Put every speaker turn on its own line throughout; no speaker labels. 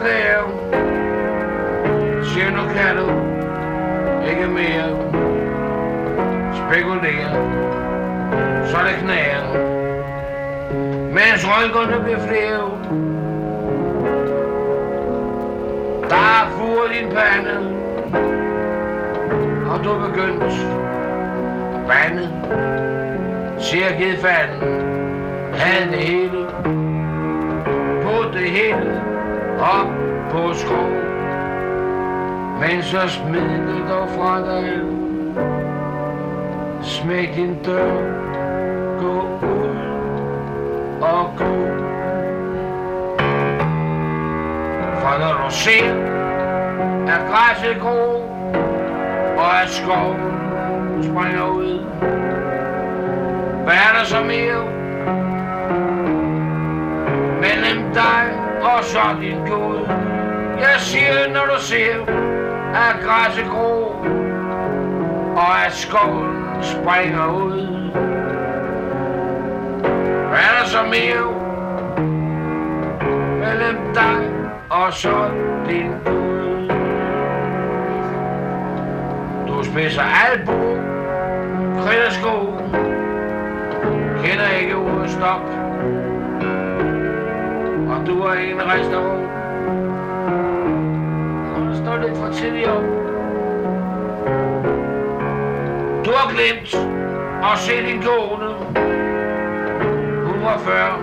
klæder Siger nu kan du ikke mere. Spekulere Så det knæer. Mens rynkerne bliver flere Der er fur din pande. Og du er begyndt. At bande Siger givet fanden. Havde det hele. På det hele. Op på skrov Men så smid det dog fra dig. Smæk din dør Gå ud og gå. For når du ser at græsset grå Og at skoven springer ud Hvad er der så mere? Mellem dig og så din Gud Jeg siger når du ser at græsset grå Og at skoven springer ud hvad er der så mere mellem dig og så din Gud? Du spidser albu, kridtersko, kender ikke uden stop. Du er i en restaurant, og der står lidt for tidligt op. Du har glemt at se din kone, Hun var før.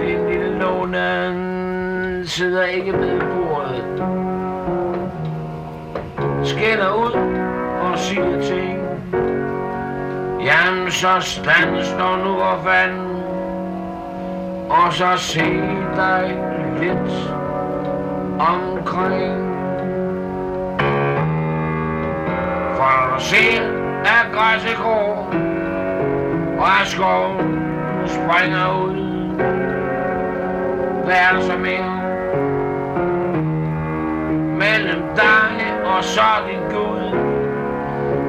Din lille låne sidder ikke med ved bordet. Skælder ud og siger ting. Jamen så stands der nu og fanden og så se dig lidt omkring. For når du ser, at græsset grå, og at skoven springer ud. Hvad er der så mere? Mellem dig og så din Gud.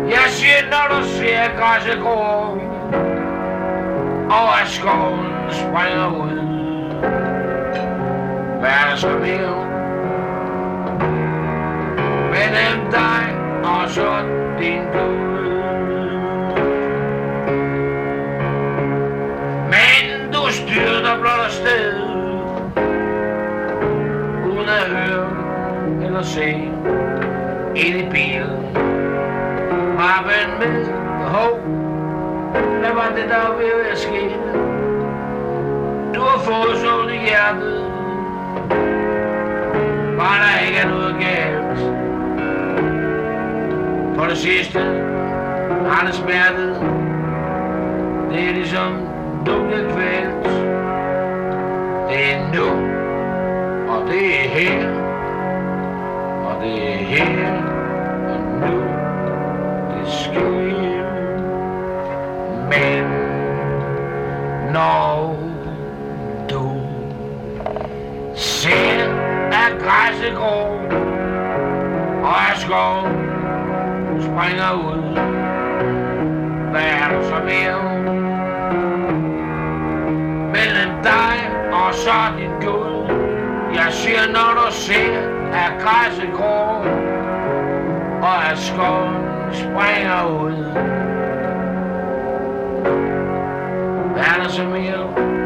Jeg siger når du ser græsset grå Og at skoven springer ud så mere Mellem dig og så din blod. Men du styrter blot afsted Uden at høre eller se Ind i bilen. Mappen med Hov Hvad var det der var ved at ske? Du har fået sådan i hjertet. Galt På det sidste har det smertet Det er ligesom du bliver kvalt. Det er nu, og det er her, og det er her, og nu, det sker. Men når du ser, at græsset går, skov springer ud, hvad er der så mere? mellem dig og så din Gud. Jeg siger, når du ser, at græsset grå, og at skoven springer ud. Hvad er der så mere?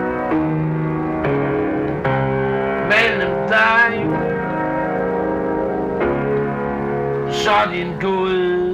Din Gud.